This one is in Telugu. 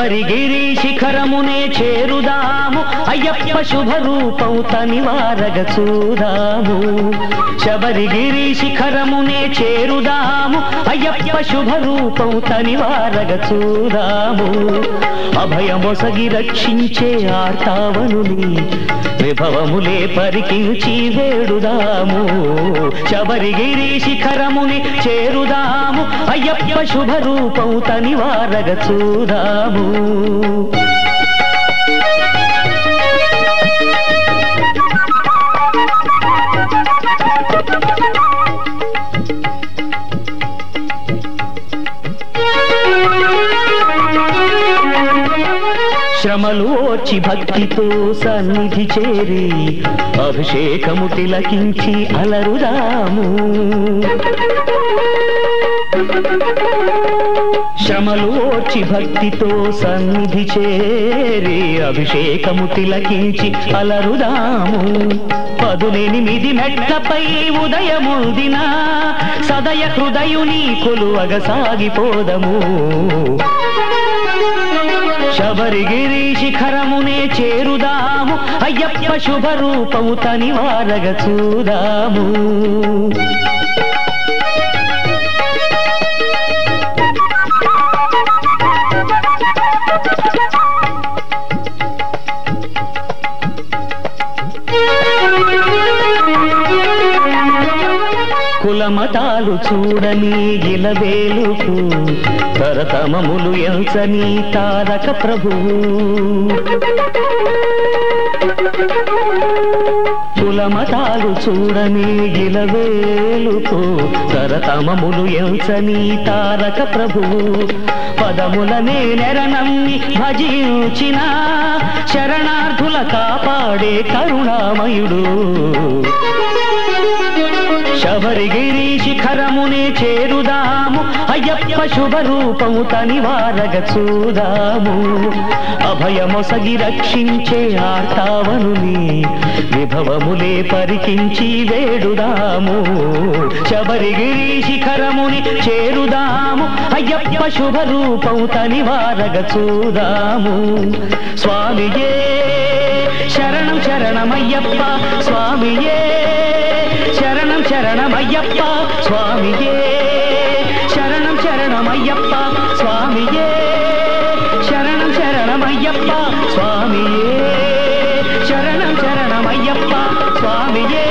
శబరిగిరి శిఖరమునే చేరుదాము. అయ్యప్ప శుభ రూపం తనివారగ చూదాము. శబరిగిరి శిఖరమునే చేరుదాము. అయ్యప్ప శుభ రూపం తనివారగ చూదాము. అభయమొసగి రక్షించే ఆర్తావనుని విభవములే పరికించి వేడుదాము. శబరిగిరి శిఖరముని చేరుదాము. అయ్యప్ప శుభ రూపం తనివారగ చూదాము. శ్రమలు ఓర్చి భక్తితో సన్నిధి చేరి అభిషేకము తిలకించి అలరుదాము. శ్రమలు ఓర్చి భక్తితో సన్నిధి చేరి అభిషేకము తిలకించి అలరుదాము. పదునెనిమిది మెట్లపై ఉదయముందిన సదయ హృదయుని కొలువగ సాగిపోదము. శబరిగిరి శిఖరమునే చేరుదాము. అయ్యప్ప శుభ రూపము తనివారగ చూదాము. కులమతాలు చూడని ఇలవేలుకు తరతమములు ఎంచని తారక ప్రభువు. కులమతాలు చూడని ఇలవేలుకు తరతమములు ఎంచని తారక ప్రభువు. పదములనే నెరనమ్మి భజించిన శరణార్థుల కాపాడే కరుణామయుడు. శబరిగిరి శిఖరమునే చేరుదాము? అయ్యప్ప శుభ రూపము తనివారగ చూదాము. అభయమొసగి రక్షించే ఆర్తావనుని విభవములే పరికించి వేడుదాము. శబరిగిరి శిఖరముని చేరుదాము. అయ్యప్ప శుభ రూపము తనివారగ చూదాము. స్వామియే శరణం శరణమయ్యప్ప స్వామియే. சரணம் சரணம் ஐயப்பா சுவாமியே. சரணம் சரணம் ஐயப்பா சுவாமியே. சரணம் சரணம் ஐயப்பா சுவாமியே. சரணம் சரணம் ஐயப்பா சுவாமியே.